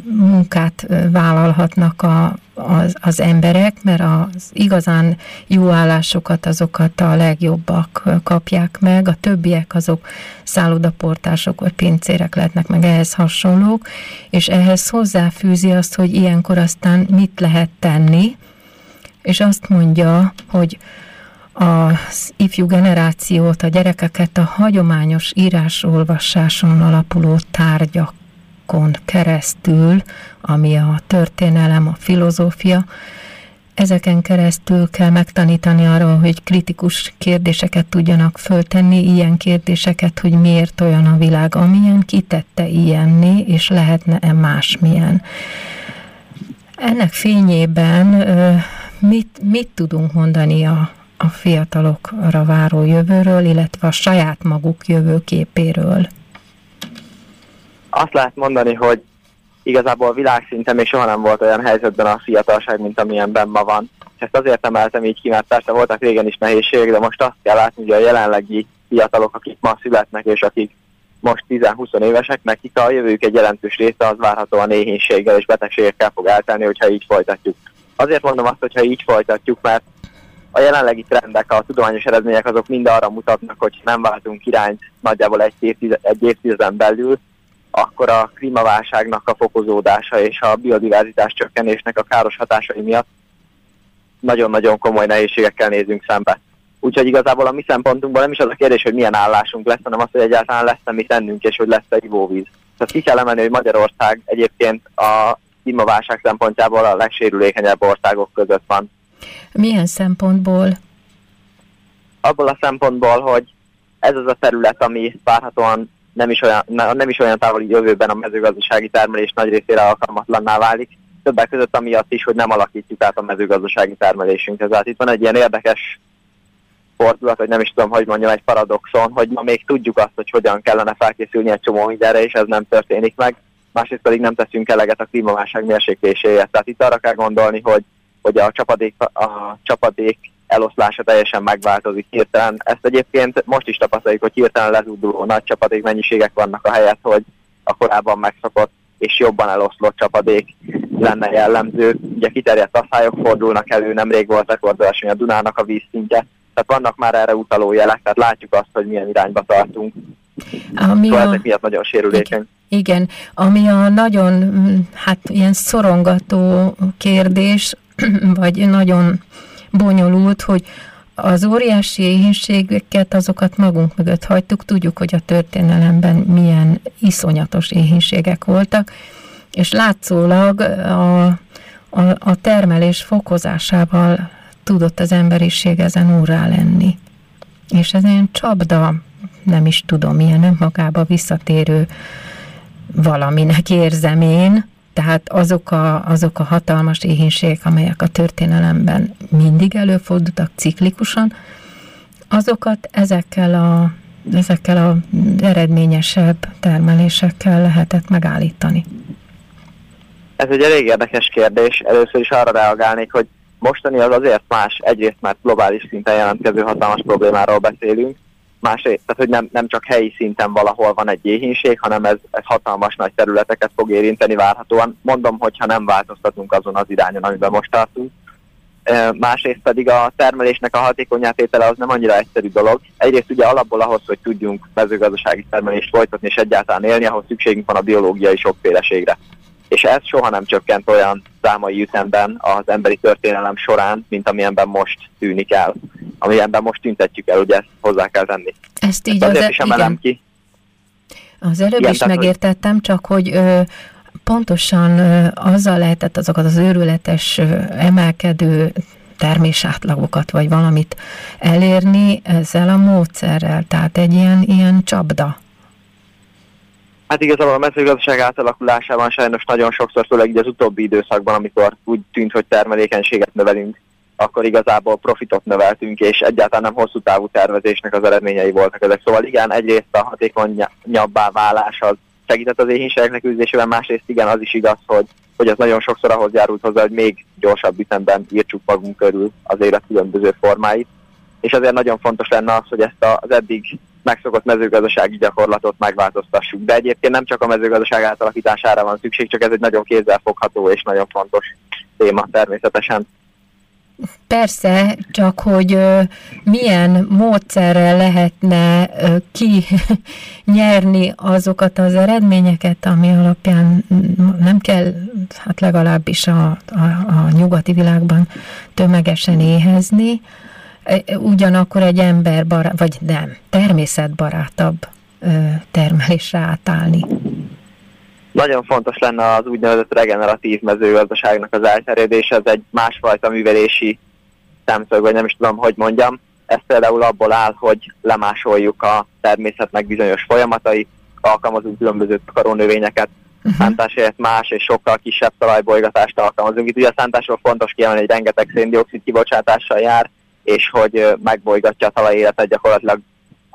munkát vállalhatnak a, az, az emberek, mert az igazán jó állásokat azokat a legjobbak kapják meg, a többiek azok szállodaportások vagy pincérek lehetnek meg. Ehhez hasonlók, és ehhez hozzáfűzi azt, hogy ilyenkor aztán mit lehet tenni, és azt mondja, hogy az ifjú generációt, a gyerekeket a hagyományos írásolvasáson alapuló tárgyak évszázadokon keresztül, ami a történelem, a filozófia, ezeken keresztül kell megtanítani arra, hogy kritikus kérdéseket tudjanak föltenni, ilyen kérdéseket, hogy miért olyan a világ, amilyen, kitette ilyenné, és lehetne-e másmilyen. Ennek fényében mit, mit tudunk mondani a, a fiatalokra váró jövőről, illetve a saját maguk jövőképéről? Azt lehet mondani, hogy igazából világszinten még soha nem volt olyan helyzetben a fiatalság, mint amilyenben ma van. És ezt azért emeltem így ki, mert persze voltak régen is nehézségek, de most azt kell látni, hogy a jelenlegi fiatalok, akik ma születnek, és akik most 10-20 évesek, nekik a jövők egy jelentős része az várhatóan éhénységgel és betegségekkel fog eltelni, hogyha így folytatjuk. Azért mondom azt, hogyha így folytatjuk, mert a jelenlegi trendek, a tudományos eredmények azok mind arra mutatnak, hogy nem váltunk irányt nagyjából egy, évtized, egy évtizeden belül, akkor a klímaválságnak a fokozódása és a biodiverzitás csökkenésnek a káros hatásai miatt nagyon-nagyon komoly nehézségekkel nézünk szembe. Úgyhogy igazából a mi szempontunkból nem is az a kérdés, hogy milyen állásunk lesz, hanem az, hogy egyáltalán lesz-e mit tennünk, és hogy lesz-e ivóvíz. Tehát ki kell emelni, hogy Magyarország egyébként a klímaválság szempontjából a legsérülékenyebb országok között van. Milyen szempontból? Abból a szempontból, hogy ez az a terület, ami várhatóan nem is olyan, nem is olyan távoli jövőben a mezőgazdasági termelés nagy részére alkalmatlanná válik. Többek között amiatt is, hogy nem alakítjuk át a mezőgazdasági termelésünket. Tehát itt van egy ilyen érdekes fordulat, hogy nem is tudom, hogy mondjam, egy paradoxon, hogy ma még tudjuk azt, hogy hogyan kellene felkészülni egy csomó mindenre, és ez nem történik meg. Másrészt pedig nem teszünk eleget a klímaválság mérsékléséért. Tehát itt arra kell gondolni, hogy, hogy a csapadék, a csapadék eloszlása teljesen megváltozik hirtelen. Ezt egyébként most is tapasztaljuk, hogy hirtelen lezúduló nagy csapadék mennyiségek vannak a helyet, hogy a korábban megszokott és jobban eloszlott csapadék lenne jellemző. Ugye kiterjedt asszályok fordulnak elő, nemrég volt rekordverseny a Dunának a vízszintje, tehát vannak már erre utaló jelek, tehát látjuk azt, hogy milyen irányba tartunk. Ami szóval a... ezek miatt nagyon sérülékeny. Igen, ami a nagyon, hát ilyen szorongató kérdés, vagy nagyon bonyolult, hogy az óriási éhénységeket, azokat magunk mögött hagytuk, tudjuk, hogy a történelemben milyen iszonyatos éhénységek voltak, és látszólag a, a, a termelés fokozásával tudott az emberiség ezen úrrá lenni. És ez ilyen csapda, nem is tudom, ilyen önmagába visszatérő valaminek érzem én, tehát azok a, azok a hatalmas éhénységek, amelyek a történelemben mindig előfordultak ciklikusan, azokat ezekkel a ezekkel a eredményesebb termelésekkel lehetett megállítani? Ez egy elég érdekes kérdés. Először is arra reagálnék, hogy mostani az azért más, egyrészt már globális szinten jelentkező hatalmas problémáról beszélünk, másrészt, tehát hogy nem, nem csak helyi szinten valahol van egy éhínség, hanem ez, ez hatalmas nagy területeket fog érinteni várhatóan. Mondom, hogyha nem változtatunk azon az irányon, amiben most tartunk. Másrészt pedig a termelésnek a hatékony átétele az nem annyira egyszerű dolog. Egyrészt ugye alapból ahhoz, hogy tudjunk mezőgazdasági termelést folytatni és egyáltalán élni, ahhoz szükségünk van a biológiai sokféleségre és ez soha nem csökkent olyan számai ütemben az emberi történelem során, mint amilyenben most tűnik el. Amilyenben most tüntetjük el, ugye ezt hozzá kell tenni. Ezt így ezt azért az, is emelem igen. ki. Az előbb igen, is tehát, megértettem, hogy... csak hogy ö, pontosan ö, azzal lehetett azokat az őrületes ö, emelkedő termésátlagokat, vagy valamit elérni ezzel a módszerrel, tehát egy ilyen, ilyen csapda. Hát igazából a mezőgazdaság átalakulásában sajnos nagyon sokszor, főleg így az utóbbi időszakban, amikor úgy tűnt, hogy termelékenységet növelünk, akkor igazából profitot növeltünk, és egyáltalán nem hosszú távú tervezésnek az eredményei voltak ezek. Szóval igen, egyrészt a hatékonyabbá válás az segített az éhénységeknek küzdésében, másrészt igen, az is igaz, hogy, hogy az nagyon sokszor ahhoz járult hozzá, hogy még gyorsabb ütemben írtsuk magunk körül az élet különböző formáit. És azért nagyon fontos lenne az, hogy ezt az eddig megszokott mezőgazdasági gyakorlatot megváltoztassuk. De egyébként nem csak a mezőgazdaság átalakítására van szükség, csak ez egy nagyon kézzelfogható és nagyon fontos téma természetesen. Persze, csak hogy milyen módszerrel lehetne ki nyerni azokat az eredményeket, ami alapján nem kell, hát legalábbis a, a, a nyugati világban tömegesen éhezni, ugyanakkor egy ember barát, vagy nem, természetbarátabb termelésre átállni. Nagyon fontos lenne az úgynevezett regeneratív mezőgazdaságnak az elterjedése, ez egy másfajta művelési szemszög, vagy nem is tudom, hogy mondjam. Ez például abból áll, hogy lemásoljuk a természetnek bizonyos folyamatait, alkalmazunk különböző takarónövényeket, uh-huh. szántásért más és sokkal kisebb talajbolygatást alkalmazunk. Itt ugye a szántásról fontos kiemelni, hogy rengeteg széndiokszid kibocsátással jár, és hogy megbolygatja a talajéletet, gyakorlatilag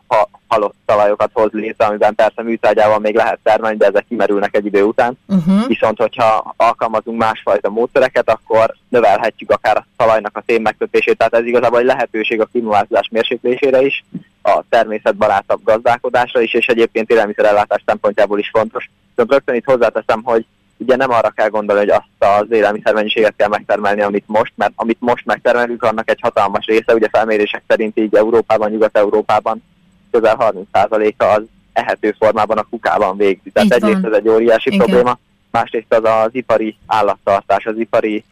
ha, halott talajokat hoz létre, amiben persze műtárgyával még lehet termelni, de ezek kimerülnek egy idő után. Uh-huh. Viszont, hogyha alkalmazunk másfajta módszereket, akkor növelhetjük akár a talajnak a szén megkötését. Tehát ez igazából egy lehetőség a klímaváltozás mérséklésére is, a természetbarátabb gazdálkodásra is, és egyébként élelmiszerellátás szempontjából is fontos. Viszont rögtön itt hozzáteszem, hogy ugye nem arra kell gondolni, hogy azt az élelmiszermennyiséget kell megtermelni, amit most, mert amit most megtermelünk, annak egy hatalmas része, ugye felmérések szerint így Európában, Nyugat-Európában közel 30%-a az ehető formában a kukában végzi. Tehát egyrészt ez egy óriási Igen. probléma, másrészt az az ipari állattartás, az ipari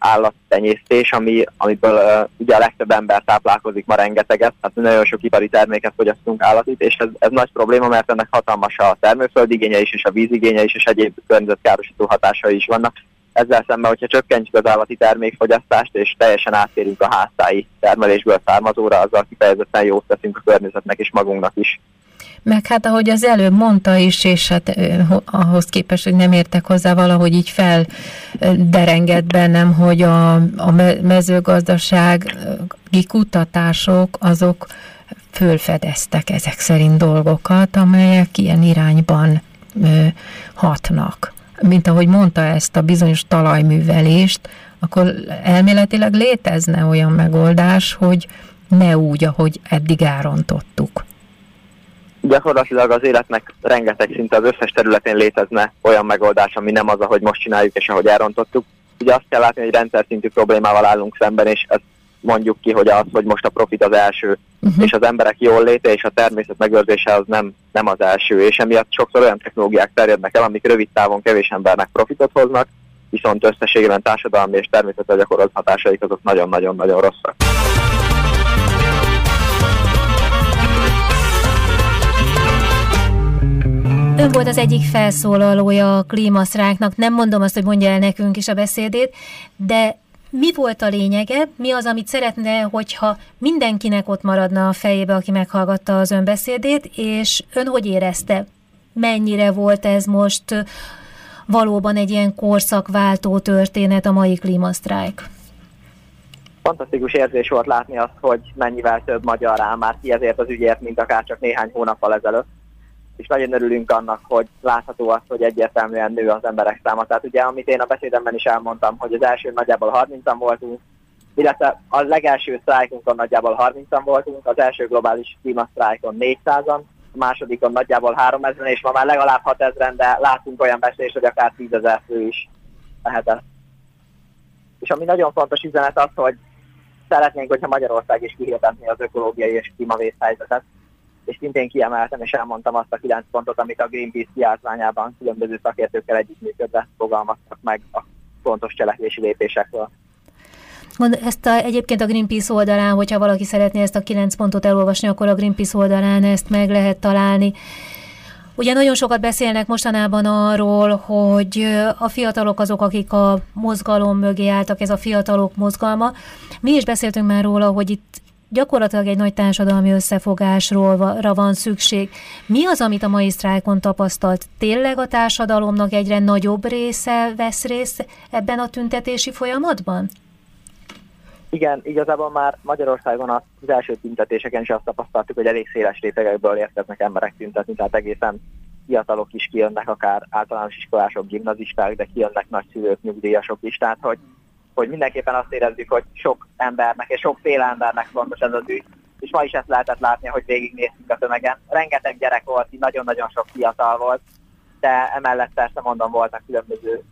állattenyésztés, ami, amiből uh, ugye a legtöbb ember táplálkozik ma rengeteget, tehát nagyon sok ipari terméket fogyasztunk állatit, és ez, ez nagy probléma, mert ennek hatalmas a termőföld igénye is, és a vízigénye is, és egyéb környezetkárosító hatásai is vannak. Ezzel szemben, hogyha csökkentjük az állati termékfogyasztást, és teljesen áttérünk a háztáji termelésből származóra, azzal kifejezetten jót teszünk a környezetnek és magunknak is. Meg hát ahogy az előbb mondta is, és hát ahhoz képest, hogy nem értek hozzá, valahogy így felderengett bennem, hogy a, a mezőgazdasági kutatások azok fölfedeztek ezek szerint dolgokat, amelyek ilyen irányban hatnak. Mint ahogy mondta ezt a bizonyos talajművelést, akkor elméletileg létezne olyan megoldás, hogy ne úgy, ahogy eddig árontottuk gyakorlatilag az életnek rengeteg szinte az összes területén létezne olyan megoldás, ami nem az, ahogy most csináljuk és ahogy elrontottuk. Ugye azt kell látni, hogy rendszer szintű problémával állunk szemben, és ezt mondjuk ki, hogy az, hogy most a profit az első, uh-huh. és az emberek jól léte és a természet megőrzése az nem, nem az első, és emiatt sokszor olyan technológiák terjednek el, amik rövid távon kevés embernek profitot hoznak, viszont összességében társadalmi és természetre gyakorolt hatásaik azok nagyon-nagyon-nagyon rosszak. Ön volt az egyik felszólalója a klímaszráknak, nem mondom azt, hogy mondja el nekünk is a beszédét, de mi volt a lényege, mi az, amit szeretne, hogyha mindenkinek ott maradna a fejébe, aki meghallgatta az ön beszédét, és ön hogy érezte? Mennyire volt ez most valóban egy ilyen korszakváltó történet a mai klímasztrájk? Fantasztikus érzés volt látni azt, hogy mennyivel több magyar áll már ki ezért az ügyért, mint akár csak néhány hónappal ezelőtt és nagyon örülünk annak, hogy látható az, hogy egyértelműen nő az emberek száma. Tehát ugye, amit én a beszédemben is elmondtam, hogy az első nagyjából 30-an voltunk, illetve a legelső sztrájkunkon nagyjából 30-an voltunk, az első globális klímasztrájkon 400-an, a másodikon nagyjából 3000 és ma már legalább 6000-en, de látunk olyan beszélést, hogy akár 10 ezer fő is lehetett. És ami nagyon fontos üzenet az, hogy szeretnénk, hogyha Magyarország is kihirdetni az ökológiai és klímavészhelyzetet, és szintén kiemeltem és elmondtam azt a kilenc pontot, amit a Greenpeace kiáltványában különböző szakértőkkel együttműködve fogalmaztak meg a fontos cselekvési lépésekről. Ezt a, egyébként a Greenpeace oldalán, hogyha valaki szeretné ezt a kilenc pontot elolvasni, akkor a Greenpeace oldalán ezt meg lehet találni. Ugye nagyon sokat beszélnek mostanában arról, hogy a fiatalok azok, akik a mozgalom mögé álltak, ez a fiatalok mozgalma. Mi is beszéltünk már róla, hogy itt gyakorlatilag egy nagy társadalmi összefogásról van szükség. Mi az, amit a mai sztrájkon tapasztalt? Tényleg a társadalomnak egyre nagyobb része vesz részt ebben a tüntetési folyamatban? Igen, igazából már Magyarországon az első tüntetéseken is azt tapasztaltuk, hogy elég széles rétegekből érkeznek emberek tüntetni, tehát egészen fiatalok is kijönnek, akár általános iskolások, gimnazisták, de kijönnek nagyszülők, nyugdíjasok is, tehát hogy hogy mindenképpen azt érezzük, hogy sok embernek és sokféle embernek fontos ez az ügy. És ma is ezt lehetett látni, hogy végignéztünk a tömegen. Rengeteg gyerek volt, nagyon-nagyon sok fiatal volt, de emellett persze mondom, voltak különböző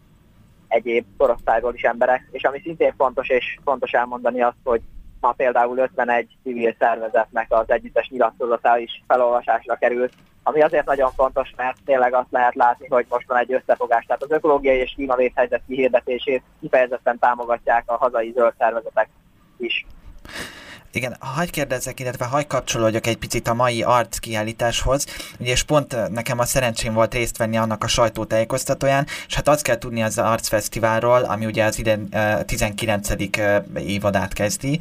egyéb korosztályból is emberek, és ami szintén fontos, és fontos elmondani azt, hogy ma például 51 civil szervezetnek az együttes nyilatkozata is felolvasásra került, ami azért nagyon fontos, mert tényleg azt lehet látni, hogy most van egy összefogás. Tehát az ökológiai és klímavészhelyzet kihirdetését kifejezetten támogatják a hazai zöld szervezetek is. Igen, hagyj kérdezzek, illetve hagyj kapcsolódjak egy picit a mai arc kiállításhoz, ugye és pont nekem a szerencsém volt részt venni annak a sajtótájékoztatóján, és hát azt kell tudni az Arcfesztiválról, ami ugye az ide 19. évadát kezdi,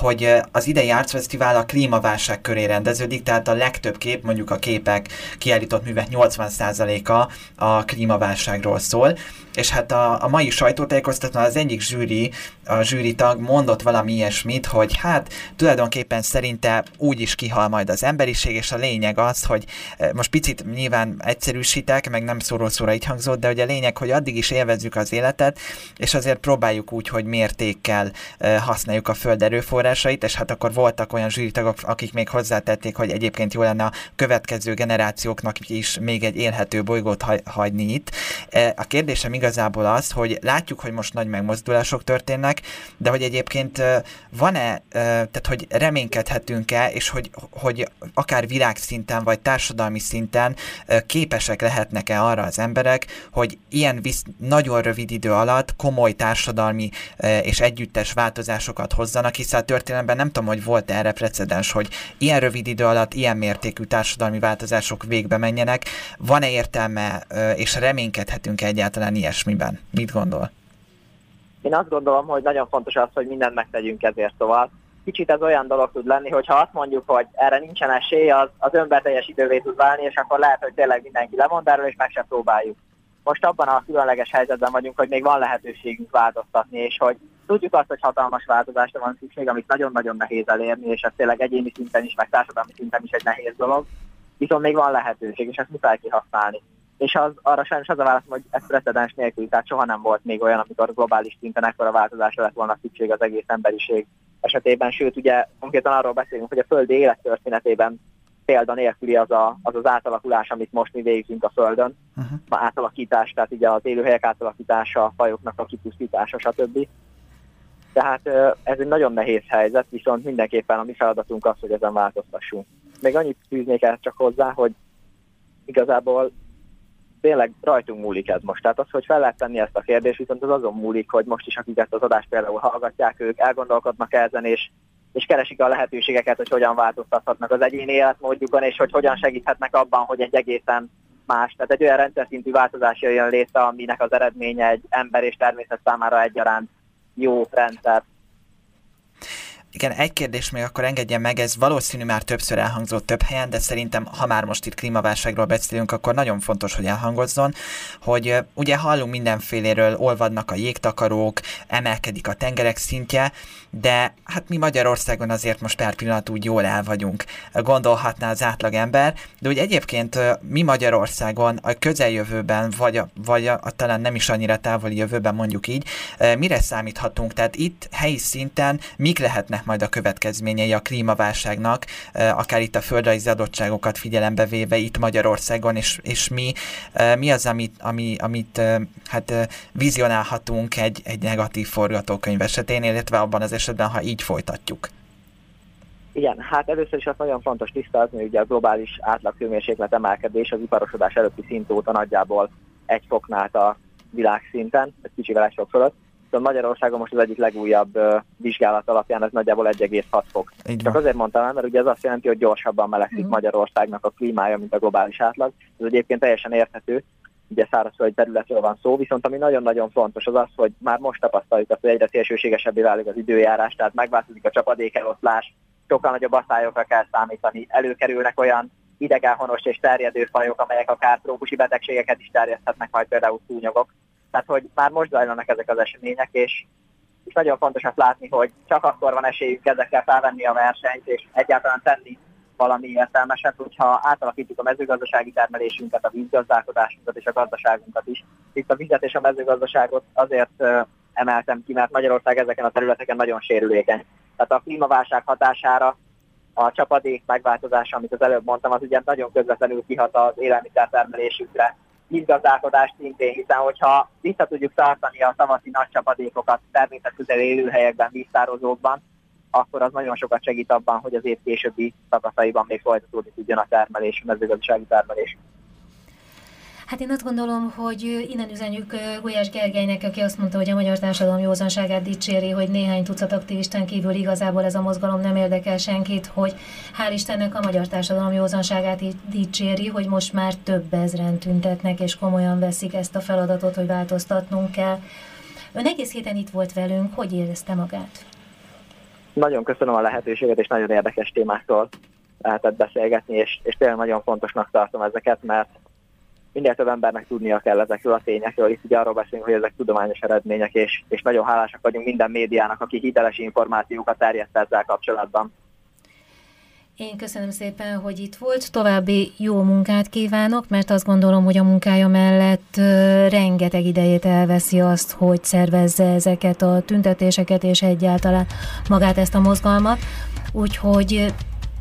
hogy az idei Arcfesztivál a klímaválság köré rendeződik, tehát a legtöbb kép, mondjuk a képek, kiállított művek 80%-a a klímaválságról szól, és hát a, a mai sajtótájékoztatón az egyik zsűri, a zsűri tag mondott valami ilyesmit, hogy hát tulajdonképpen szerinte úgy is kihal majd az emberiség, és a lényeg az, hogy e, most picit nyilván egyszerűsítek, meg nem szóról szóra így hangzott, de hogy a lényeg, hogy addig is élvezzük az életet, és azért próbáljuk úgy, hogy mértékkel használjuk a föld erőforrásait, és hát akkor voltak olyan zsűritagok, akik még hozzátették, hogy egyébként jó lenne a következő generációknak is még egy élhető bolygót hagyni itt. E, a kérdésem igazából az, hogy látjuk, hogy most nagy megmozdulások történnek, de hogy egyébként van-e tehát hogy reménykedhetünk-e, és hogy, hogy akár világszinten, vagy társadalmi szinten képesek lehetnek-e arra az emberek, hogy ilyen visz, nagyon rövid idő alatt komoly társadalmi és együttes változásokat hozzanak, hiszen a történelemben nem tudom, hogy volt erre precedens, hogy ilyen rövid idő alatt ilyen mértékű társadalmi változások végbe menjenek. Van-e értelme, és reménykedhetünk -e egyáltalán ilyesmiben? Mit gondol? Én azt gondolom, hogy nagyon fontos az, hogy mindent megtegyünk ezért, szóval kicsit ez olyan dolog tud lenni, hogy ha azt mondjuk, hogy erre nincsen esély, az, az idővé tud válni, és akkor lehet, hogy tényleg mindenki lemond erről, és meg sem próbáljuk. Most abban a különleges helyzetben vagyunk, hogy még van lehetőségünk változtatni, és hogy tudjuk azt, hogy hatalmas változásra van szükség, amit nagyon-nagyon nehéz elérni, és ez tényleg egyéni szinten is, meg társadalmi szinten is egy nehéz dolog, viszont még van lehetőség, és ezt muszáj kihasználni. És az, arra sajnos az a válasz, hogy ez precedens nélkül, tehát soha nem volt még olyan, amikor globális szinten ekkora változásra lett volna szükség az egész emberiség esetében, sőt ugye konkrétan arról beszélünk, hogy a Föld élettörténetében példa nélküli az, a, az az átalakulás, amit most mi végzünk a Földön, uh-huh. a átalakítás, tehát ugye az élőhelyek átalakítása, a fajoknak a kipusztítása, stb. Tehát ez egy nagyon nehéz helyzet, viszont mindenképpen a mi feladatunk az, hogy ezen változtassunk. Még annyit fűznék el csak hozzá, hogy igazából tényleg rajtunk múlik ez most. Tehát az, hogy fel lehet tenni ezt a kérdést, viszont az azon múlik, hogy most is, akik ezt az adást például hallgatják, ők elgondolkodnak ezen, és, és keresik a lehetőségeket, hogy hogyan változtathatnak az egyéni életmódjukon, és hogy hogyan segíthetnek abban, hogy egy egészen más, tehát egy olyan rendszer szintű változás jön létre, aminek az eredménye egy ember és természet számára egyaránt jó rendszer. Igen, egy kérdés még akkor engedjen meg, ez valószínű már többször elhangzott több helyen, de szerintem, ha már most itt klímaválságról beszélünk, akkor nagyon fontos, hogy elhangozzon, hogy ugye hallunk mindenféléről, olvadnak a jégtakarók, emelkedik a tengerek szintje, de hát mi Magyarországon azért most pár pillanat úgy jól el vagyunk, gondolhatná az átlagember, de úgy egyébként mi Magyarországon a közeljövőben, vagy, a, vagy a, a, talán nem is annyira távoli jövőben mondjuk így, mire számíthatunk? Tehát itt helyi szinten mik lehetnek majd a következményei a klímaválságnak, akár itt a földrajzi adottságokat figyelembe véve itt Magyarországon, és, és mi, mi az, amit, ami, amit hát vizionálhatunk egy, egy negatív forgatókönyv esetén, illetve abban az esetben, ha így folytatjuk. Igen, hát először is azt nagyon fontos tisztázni, hogy ugye a globális átlaghőmérséklet emelkedés az iparosodás előtti szint óta nagyjából egy foknál a világszinten, egy kicsivel egy fok fölött, Magyarországon most az egyik legújabb vizsgálat alapján ez nagyjából 1,6 fok. Csak azért mondtam el, mert ugye ez azt jelenti, hogy gyorsabban melegszik mm. Magyarországnak a klímája, mint a globális átlag. Ez egyébként teljesen érthető, ugye szárazföldi területről van szó, viszont ami nagyon-nagyon fontos az az, hogy már most tapasztaljuk azt, hogy egyre szélsőségesebbé válik az időjárás, tehát megváltozik a csapadékeloszlás, sokkal nagyobb asszályokra kell számítani, előkerülnek olyan idegenhonos és terjedő fajok, amelyek akár trópusi betegségeket is terjeszthetnek, majd például szúnyogok. Tehát, hogy már most zajlanak ezek az események, és, és nagyon fontos azt látni, hogy csak akkor van esélyünk ezekkel felvenni a versenyt, és egyáltalán tenni valami értelmeset, hogyha átalakítjuk a mezőgazdasági termelésünket, a vízgazdálkodásunkat és a gazdaságunkat is. Itt a vizet és a mezőgazdaságot azért emeltem ki, mert Magyarország ezeken a területeken nagyon sérülékeny. Tehát a klímaválság hatására a csapadék megváltozása, amit az előbb mondtam, az ugye nagyon közvetlenül kihat az élelmiszertermelésünkre, vízgazdálkodást szintén, hiszen hogyha vissza tudjuk tartani a tavaszi nagy csapadékokat természetközeli élőhelyekben, víztározókban, akkor az nagyon sokat segít abban, hogy az év későbbi szakaszaiban még folytatódni tudjon a termelés, a mezőgazdasági termelés. Hát én azt gondolom, hogy innen üzenjük Gulyás Gergelynek, aki azt mondta, hogy a magyar társadalom józanságát dicséri, hogy néhány tucat aktivistán kívül igazából ez a mozgalom nem érdekel senkit, hogy hál' Istennek a magyar társadalom józanságát dicséri, hogy most már több ezren tüntetnek, és komolyan veszik ezt a feladatot, hogy változtatnunk kell. Ön egész héten itt volt velünk, hogy érezte magát? Nagyon köszönöm a lehetőséget, és nagyon érdekes témáktól lehetett beszélgetni, és, és tényleg nagyon fontosnak tartom ezeket, mert minél több embernek tudnia kell ezekről a tényekről. Itt ugye arról beszélünk, hogy ezek tudományos eredmények, és, és nagyon hálásak vagyunk minden médiának, aki hiteles információkat terjeszt ezzel kapcsolatban. Én köszönöm szépen, hogy itt volt. További jó munkát kívánok, mert azt gondolom, hogy a munkája mellett rengeteg idejét elveszi azt, hogy szervezze ezeket a tüntetéseket, és egyáltalán magát ezt a mozgalmat. Úgyhogy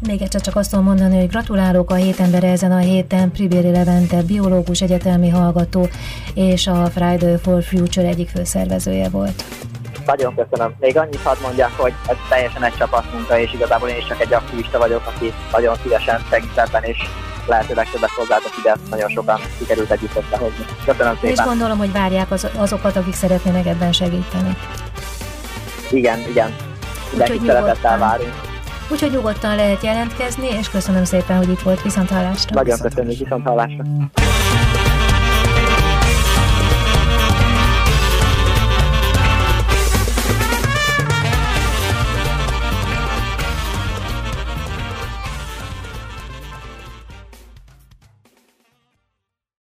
még egyszer csak azt tudom mondani, hogy gratulálok a hét embere ezen a héten, Pribéri Levente, biológus, egyetemi hallgató és a Friday for Future egyik főszervezője volt. Nagyon köszönöm. Még annyit hadd mondjak, hogy ez teljesen egy csapatmunka, és igazából én is csak egy aktivista vagyok, aki nagyon szívesen segít ebben, és lehető legtöbbet hozzátok ide, nagyon sokan sikerült együtt összehozni. Köszönöm szépen. És gondolom, hogy várják az, azokat, akik szeretnének ebben segíteni. Igen, igen. Mindenkit szeretettel várunk. Úgyhogy nyugodtan lehet jelentkezni, és köszönöm szépen, hogy itt volt viszont hallásra. Nagyon köszönjük viszont hallásra.